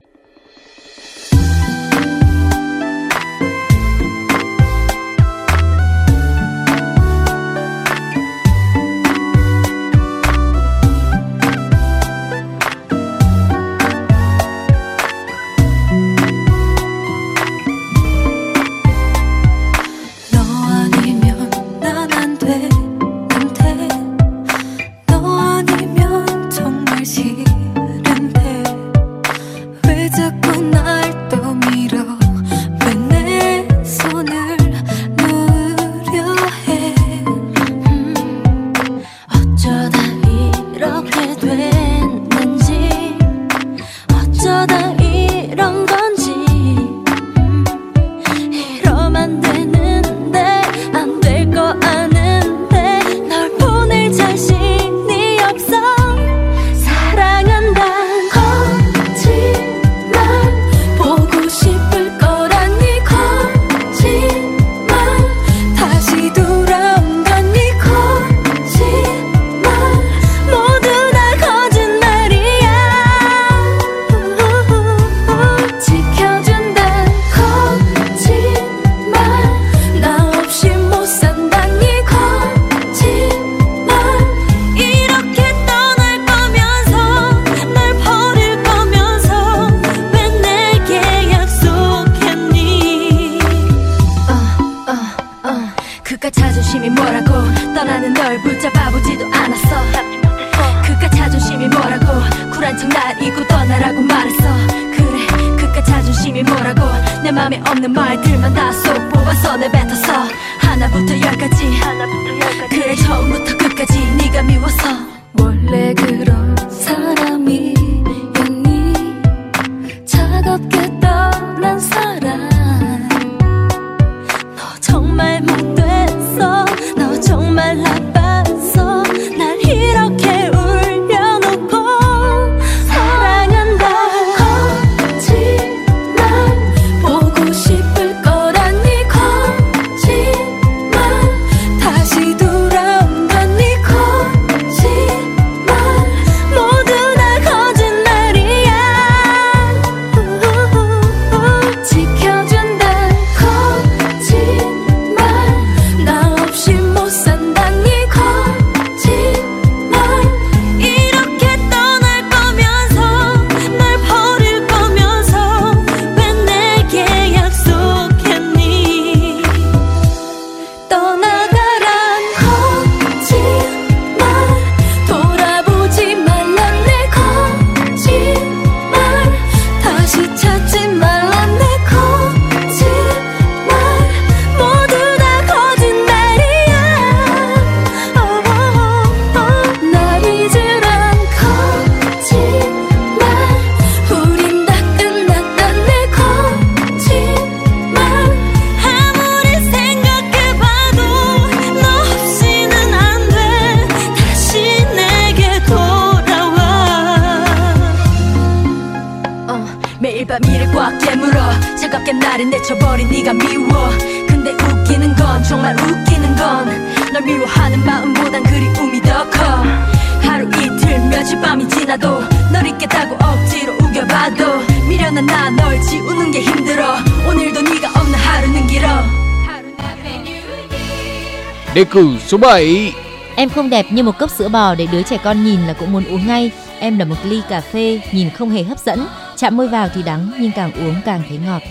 Đề cử số 7 Em không đẹp như một cốc sữa bò để đứa trẻ con nhìn là cũng muốn uống ngay. Em là một ly cà phê nhìn không hề hấp dẫn, chạm môi vào thì đắng nhưng càng uống càng thấy ngọt.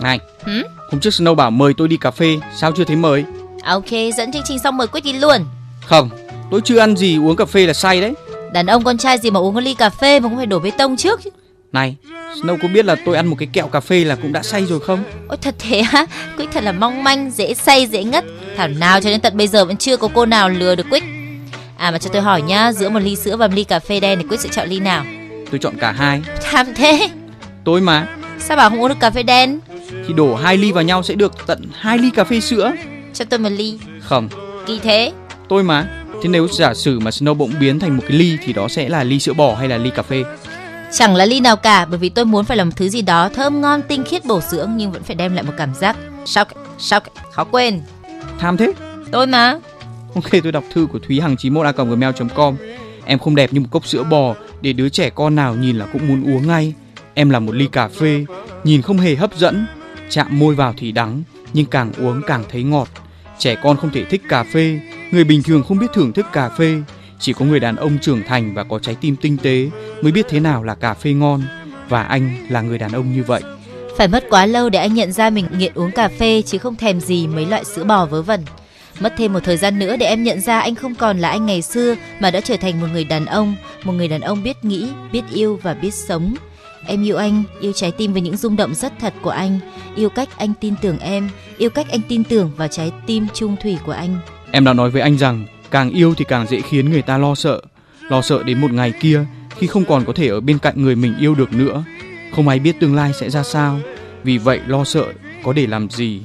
Này Hử? Hôm trước Snow bảo mời tôi đi cà phê Sao chưa thấy mời Ok, dẫn chương trình xong mời Quyết đi luôn. Không Tôi chưa ăn gì uống cà phê là say đấy Đàn ông con trai gì mà uống một ly cà phê mà cũng phải đổ bê tông trước chứ. Này Snow có biết là tôi ăn một cái kẹo cà phê là cũng đã say rồi không Ôi thật thế á, Quyết thật là mong manh, dễ say, dễ ngất. Thảo nào cho đến tận bây giờ vẫn chưa có cô nào lừa được Quyết. À mà cho tôi hỏi nhá, giữa một ly sữa và một ly cà phê đen thì Quyết sẽ chọn ly nào? Tôi chọn cả hai Tham thế. Tôi mà Sao bảo không uống được cà phê đen? Thì đổ hai ly vào nhau sẽ được tận hai ly cà phê sữa Cho tôi một ly. Không Kỳ thế. Tôi mà Thế nếu giả sử mà Snow bỗng biến thành một cái ly Thì đó sẽ là ly sữa bò hay là ly cà phê Chẳng là ly nào cả bởi vì tôi muốn phải là một thứ gì đó thơm ngon tinh khiết bổ dưỡng nhưng vẫn phải đem lại một cảm giác shock, shock, khó quên. Tham thế. Tôi mà. Ok tôi đọc thư của Thúy Hằng 91 a gmail.com Em không đẹp như một cốc sữa bò Để đứa trẻ con nào nhìn là cũng muốn uống ngay. Em là một ly cà phê Nhìn không hề hấp dẫn. Chạm môi vào thì đắng Nhưng càng uống càng thấy ngọt. Trẻ con không thể thích cà phê Người bình thường không biết thưởng thức cà phê Chỉ có người đàn ông trưởng thành và có trái tim tinh tế Mới biết thế nào là cà phê ngon Và anh là người đàn ông như vậy Phải mất quá lâu để anh nhận ra mình nghiện uống cà phê chứ không thèm gì mấy loại sữa bò vớ vẩn. Mất thêm một thời gian nữa để em nhận ra anh không còn là anh ngày xưa mà đã trở thành một người đàn ông, một người đàn ông biết nghĩ, biết yêu và biết sống. Em yêu anh, yêu trái tim với những rung động rất thật của anh, yêu cách anh tin tưởng em, yêu cách anh tin tưởng vào trái tim trung thủy của anh. Em đã nói với anh rằng càng yêu thì càng dễ khiến người ta lo sợ, lo sợ đến một ngày kia khi không còn có thể ở bên cạnh người mình yêu được nữa. Không ai biết tương lai sẽ ra sao, vì vậy lo sợ có để làm gì.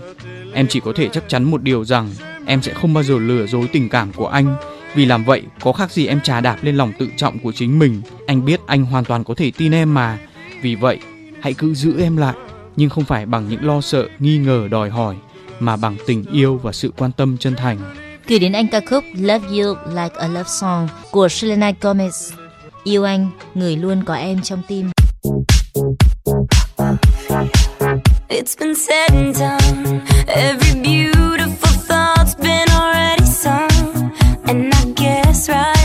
Em chỉ có thể chắc chắn một điều rằng em sẽ không bao giờ lừa dối tình cảm của anh, vì làm vậy có khác gì em trà đạp lên lòng tự trọng của chính mình. Anh biết anh hoàn toàn có thể tin em mà, vì vậy hãy cứ giữ em lại, nhưng không phải bằng những lo sợ, nghi ngờ, đòi hỏi, mà bằng tình yêu và sự quan tâm chân thành. Gửi đến anh ca khúc Love You Like a Love Song của Selena Gomez. Yêu anh, người luôn có em trong tim. It's been said and done. Every beautiful thought's been already sung. And I guess right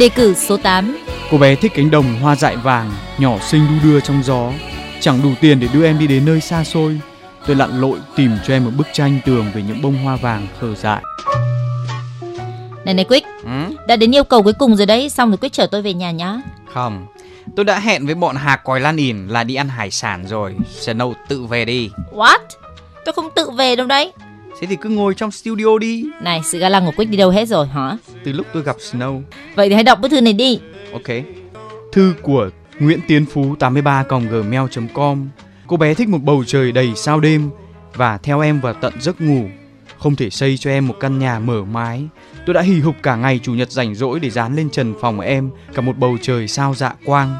Đề cử số 8 Cô bé thích cánh đồng hoa dại vàng, nhỏ xinh đu đưa trong gió. Chẳng đủ tiền để đưa em đi đến nơi xa xôi. Tôi lặn lội tìm cho em một bức tranh tường về những bông hoa vàng khờ dại. Này này Quick, Ừ? đã đến yêu cầu cuối cùng rồi đấy, xong rồi Quick chở tôi về nhà nhá. Không, tôi đã hẹn với bọn Hà Còi Lan ỉn là đi ăn hải sản rồi. Snow tự về đi. What? Tôi không tự về đâu đấy. Thế thì cứ ngồi trong studio đi. Này, sự ga lăng của Quick đi đâu hết rồi hả? Từ lúc tôi gặp Snow. Vậy thì hãy đọc bức thư này đi. Ok. Thư của Nguyễn Tiến Phú 83 gmail.com Cô bé thích một bầu trời đầy sao đêm và theo em vào tận giấc ngủ. Không thể xây cho em một căn nhà mở mái. Tôi đã hì hục cả ngày chủ nhật rảnh rỗi để dán lên trần phòng em cả một bầu trời sao dạ quang.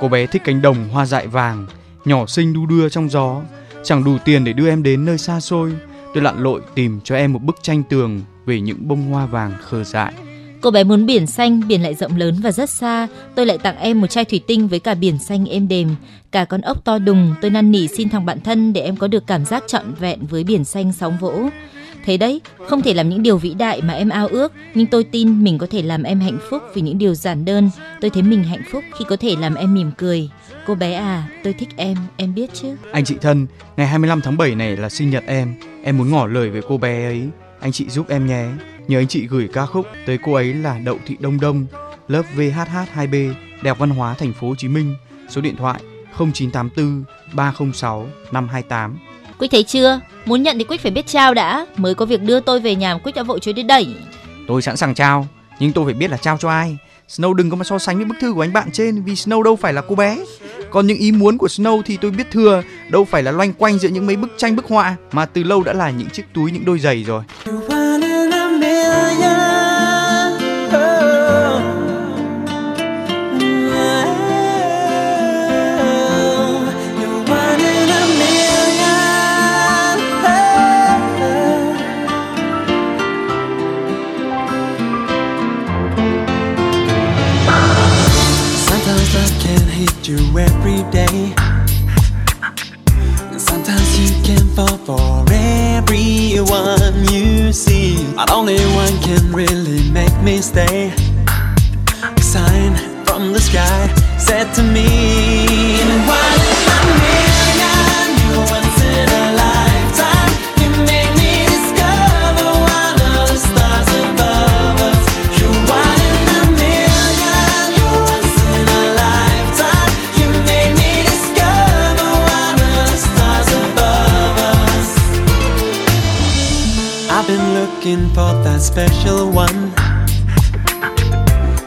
Cô bé thích cánh đồng hoa dại vàng, nhỏ xinh đu đưa trong gió. Chẳng đủ tiền để đưa em đến nơi xa xôi. Tôi lặn lội tìm cho em một bức tranh tường về những bông hoa vàng khờ dại. Cô bé muốn biển xanh, biển lại rộng lớn và rất xa. Tôi lại tặng em một chai thủy tinh với cả biển xanh êm đềm, cả con ốc to đùng. Tôi năn nỉ xin thằng bạn thân để em có được cảm giác trọn vẹn với biển xanh sóng vỗ. Thế đấy, không thể làm những điều vĩ đại mà em ao ước, nhưng tôi tin mình có thể làm em hạnh phúc vì những điều giản đơn. Tôi thấy mình hạnh phúc khi có thể làm em mỉm cười. Cô bé à, tôi thích em, em biết chứ? Anh chị thân, ngày 25 tháng 7 này là sinh nhật em. Em muốn ngỏ lời với cô bé ấy. Anh chị giúp em nhé. Nhờ anh chị gửi ca khúc tới cô ấy là Đậu Thị Đông Đông, lớp VHH2B, Đại Văn hóa Thành phố Hồ Chí Minh. Số điện thoại 0984 306 528. Quyết thấy chưa? Muốn nhận thì Quyết phải biết trao đã. Mới có việc đưa tôi về nhà, Quyết đã vội chối đến đẩy. Tôi sẵn sàng trao, nhưng tôi phải biết là trao cho ai. Snow đừng có mà so sánh với bức thư của anh bạn trên vì Snow đâu phải là cô bé. Còn những ý muốn của Snow thì tôi biết thừa, đâu phải là loanh quanh giữa những mấy bức tranh bức họa mà từ lâu đã là những chiếc túi những đôi giày rồi. You every day. Sometimes you can fall for everyone you see. But only one can really make me stay. A sign from the sky said to me, looking for that special one.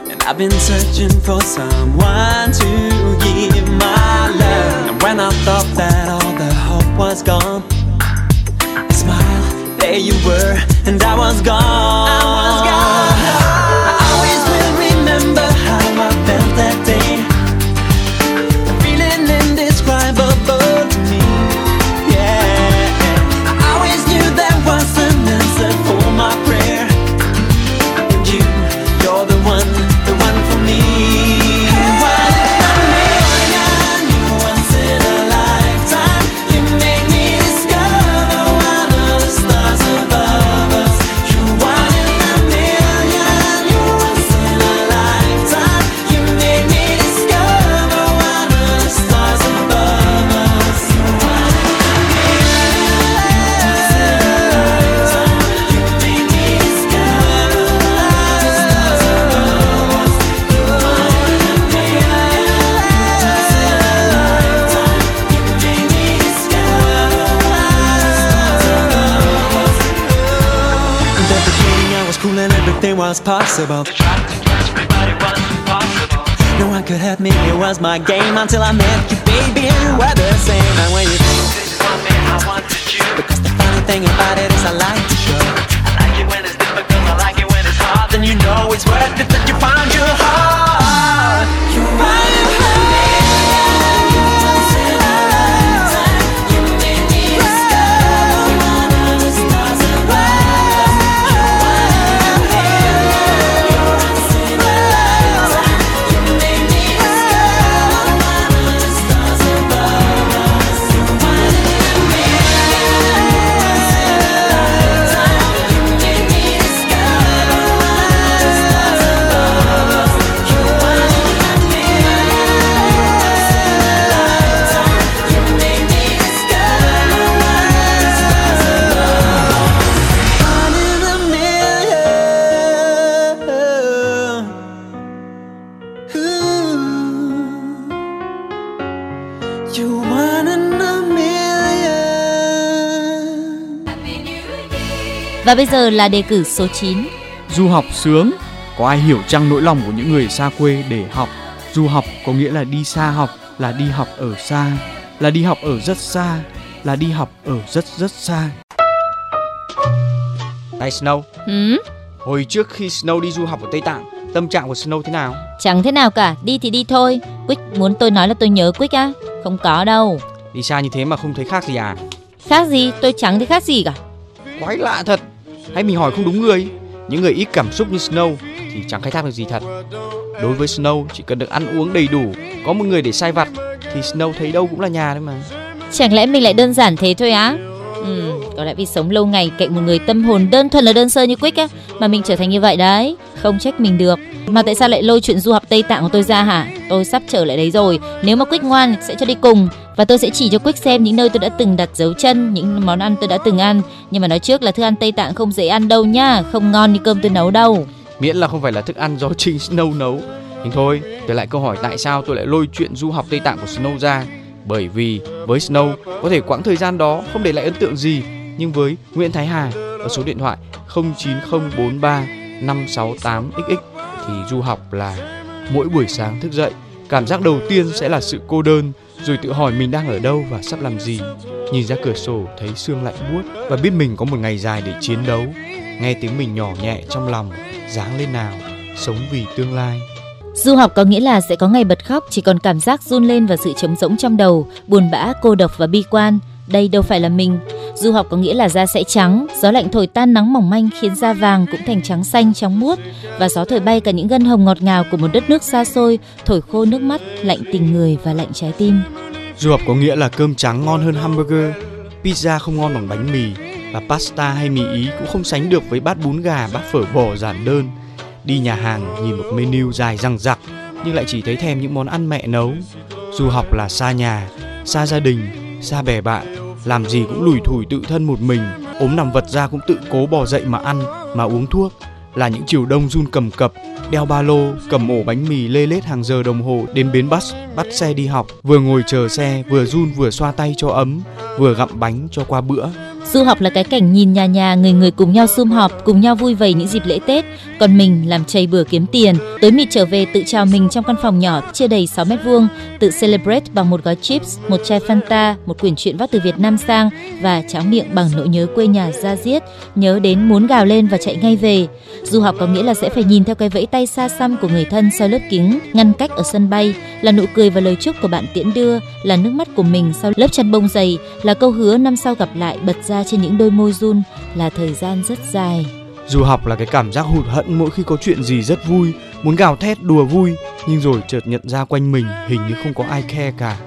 And I've been searching for someone to give my love. And when I thought that all the hope was gone, I smiled, there you were, and I was gone. I was gone. Everything was possible No one could hurt me, it was my game Until I met you, baby, and we're the same. And when you this is me, I wanted you. Because the funny thing about it is I like to show. I like it when it's difficult, I like it when it's hard. Then you know it's worth it that you found your heart. You're right Và bây giờ là đề cử số 9 Du học sướng Có ai hiểu chăng nỗi lòng của những người xa quê để học Du học có nghĩa là đi xa học Là đi học ở xa Là đi học ở rất xa Là đi học ở rất rất xa Này Snow ừ? Hồi trước khi Snow đi du học ở Tây Tạng Tâm trạng của Snow thế nào? Chẳng thế nào cả, đi thì đi thôi quyết muốn tôi nói là tôi nhớ quyết á? Không có đâu. Đi xa như thế mà không thấy khác gì à? Khác gì, tôi chẳng thấy khác gì cả. Quái lạ thật. Hay mình hỏi không đúng người? Những người ít cảm xúc như Snow thì chẳng khai thác được gì thật. Đối với Snow chỉ cần được ăn uống đầy đủ, có một người để sai vặt thì Snow thấy đâu cũng là nhà đấy mà. Chẳng lẽ mình lại đơn giản thế thôi á? Ừ, có lẽ vì sống lâu ngày cạnh một người tâm hồn đơn thuần là đơn sơ như Quick á mà mình trở thành như vậy đấy. Không trách mình được. Mà tại sao lại lôi chuyện du học Tây Tạng của tôi ra hả? Tôi sắp trở lại đấy rồi. Nếu mà Quick ngoan sẽ cho đi cùng và tôi sẽ chỉ cho Quick xem những nơi tôi đã từng đặt dấu chân, những món ăn tôi đã từng ăn. Nhưng mà nói trước là thức ăn Tây Tạng không dễ ăn đâu nhá, không ngon như cơm tôi nấu đâu. Miễn là không phải là thức ăn do chính Snow nấu. Nhưng thôi, trở lại câu hỏi tại sao tôi lại lôi chuyện du học Tây Tạng của Snow ra. Bởi vì với Snow có thể quãng thời gian đó không để lại ấn tượng gì, nhưng với Nguyễn Thái Hà ở số điện thoại 09043 568XX thì du học là mỗi buổi sáng thức dậy, cảm giác đầu tiên sẽ là sự cô đơn, rồi tự hỏi mình đang ở đâu và sắp làm gì. Nhìn ra cửa sổ thấy sương lạnh buốt và biết mình có một ngày dài để chiến đấu. Nghe tiếng mình nhỏ nhẹ trong lòng, dáng lên nào, sống vì tương lai. Du học có nghĩa là sẽ có ngày bật khóc, chỉ còn cảm giác run lên và sự trống rỗng trong đầu, buồn bã, cô độc và bi quan. Đây đâu phải là mình. Du học có nghĩa là da sẽ trắng, gió lạnh thổi tan nắng mỏng manh khiến da vàng cũng thành trắng xanh trắng muốt và gió thổi bay cả những gân hồng ngọt ngào của một đất nước xa xôi, thổi khô nước mắt, lạnh tình người và lạnh trái tim. Du học có nghĩa là cơm trắng ngon hơn hamburger, pizza không ngon bằng bánh mì và pasta hay mì ý cũng không sánh được với bát bún gà, bát phở bò giản đơn. Đi nhà hàng nhìn một menu dài răng rặc nhưng lại chỉ thấy thèm những món ăn mẹ nấu. Du học là xa nhà, xa gia đình, xa bè bạn, làm gì cũng lủi thủi tự thân một mình, ốm nằm vật ra cũng tự cố bò dậy mà ăn, mà uống thuốc. Là những chiều đông run cầm cập, đeo ba lô, cầm ổ bánh mì lê lết hàng giờ đồng hồ đến bến bus, bắt xe đi học, vừa ngồi chờ xe, vừa run vừa xoa tay cho ấm, vừa gặm bánh cho qua bữa. Du học là cái cảnh nhìn nhà nhà người người cùng nhau sum họp, cùng nhau vui vầy những dịp lễ Tết. Còn mình làm chầy bừa kiếm tiền, tối mịt trở về tự chào mình trong căn phòng nhỏ chưa đầy 6 mét vuông, tự celebrate bằng một gói chips, một chai Fanta, một quyển truyện vác từ Việt Nam sang và cháo miệng bằng nỗi nhớ quê nhà ra diết, nhớ đến muốn gào lên và chạy ngay về. Du học có nghĩa là sẽ phải nhìn theo cái vẫy tay xa xăm của người thân sau lớp kính ngăn cách ở sân bay, là nụ cười và lời chúc của bạn tiễn đưa, là nước mắt của mình sau lớp chăn bông dày, là câu hứa năm sau gặp lại bật ra trên những đôi môi run, là thời gian rất dài. Du học là cái cảm giác hụt hẫng mỗi khi có chuyện gì rất vui, muốn gào thét đùa vui, nhưng rồi chợt nhận ra quanh mình hình như không có ai khe cả.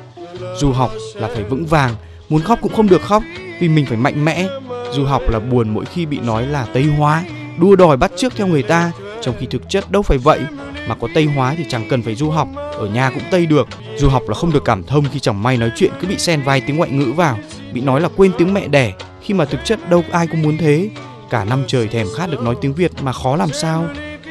Du học là phải vững vàng, muốn khóc cũng không được khóc vì mình phải mạnh mẽ. Du học là buồn mỗi khi bị nói là tây hóa, đua đòi bắt chước theo người ta, trong khi thực chất đâu phải vậy. Mà có tây hóa thì chẳng cần phải du học, ở nhà cũng tây được. Du học là không được cảm thông khi chẳng may nói chuyện cứ bị xen vài tiếng ngoại ngữ vào, bị nói là quên tiếng mẹ đẻ, khi mà thực chất đâu ai cũng muốn thế. Cả năm trời thèm khát được nói tiếng Việt mà khó làm sao.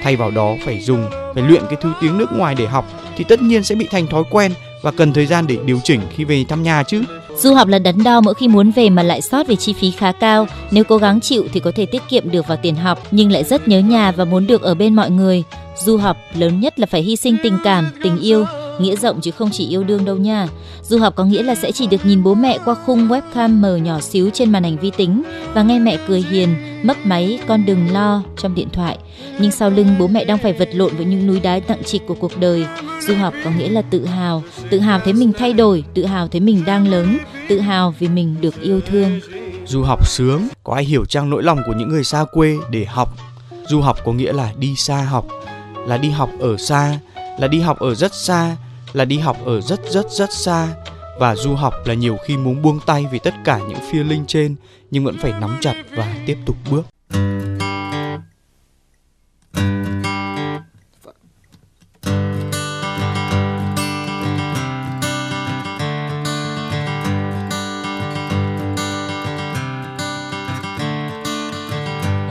Thay vào đó phải dùng, phải luyện cái thứ tiếng nước ngoài để học thì tất nhiên sẽ bị thành thói quen và cần thời gian để điều chỉnh khi về thăm nhà chứ. Du học là đắn đo mỗi khi muốn về mà lại sót về chi phí khá cao. Nếu cố gắng chịu thì có thể tiết kiệm được vào tiền học, nhưng lại rất nhớ nhà và muốn được ở bên mọi người. Du học lớn nhất là phải hy sinh tình cảm, tình yêu, nghĩa rộng chứ không chỉ yêu đương đâu nha. Du học có nghĩa là sẽ chỉ được nhìn bố mẹ qua khung webcam mờ nhỏ xíu trên màn ảnh vi tính và nghe mẹ cười hiền, mấp máy con đừng lo trong điện thoại. Nhưng sau lưng bố mẹ đang phải vật lộn với những núi đá nặng trịch của cuộc đời. Du học có nghĩa là tự hào, tự hào thấy mình thay đổi, tự hào thấy mình đang lớn, tự hào vì mình được yêu thương. Du học sướng, có ai hiểu trang nỗi lòng của những người xa quê để học. Du học có nghĩa là đi xa học, là đi học ở xa, là đi học ở rất xa, là đi học ở rất rất rất xa. Và du học là nhiều khi muốn buông tay vì tất cả những feeling trên nhưng vẫn phải nắm chặt và tiếp tục bước.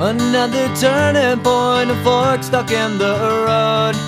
Another turning point, a fork stuck in the road.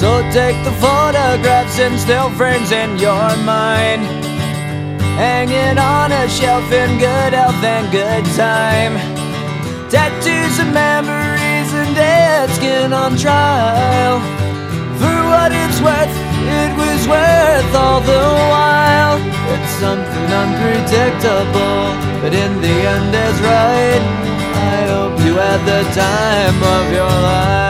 So take the photographs and still frames in your mind. Hanging on a shelf in good health and good time. Tattoos of memories and dead skin on trial. For what it's worth, it was worth all the while. It's something unpredictable, but in the end is right. I hope you had the time of your life.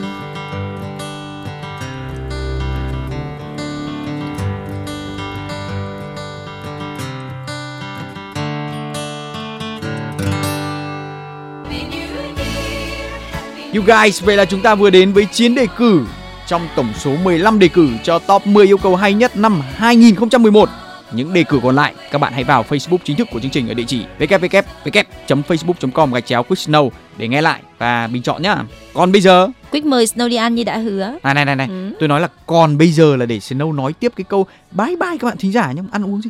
You guys, vậy là chúng ta vừa đến với 9 đề cử trong tổng số 15 đề cử cho top 10 yêu cầu hay nhất năm 2011. Những đề cử còn lại, các bạn hãy vào Facebook chính thức của chương trình ở địa chỉ www.facebook.com gạch chéo Quiz để nghe lại và bình chọn nhá. Còn bây giờ, Quick mời Snow đi ăn như đã hứa. này này này này, Ừ. tôi nói là còn bây giờ là để Snow nói tiếp cái câu bye bye các bạn thính giả nhá, ăn uống gì.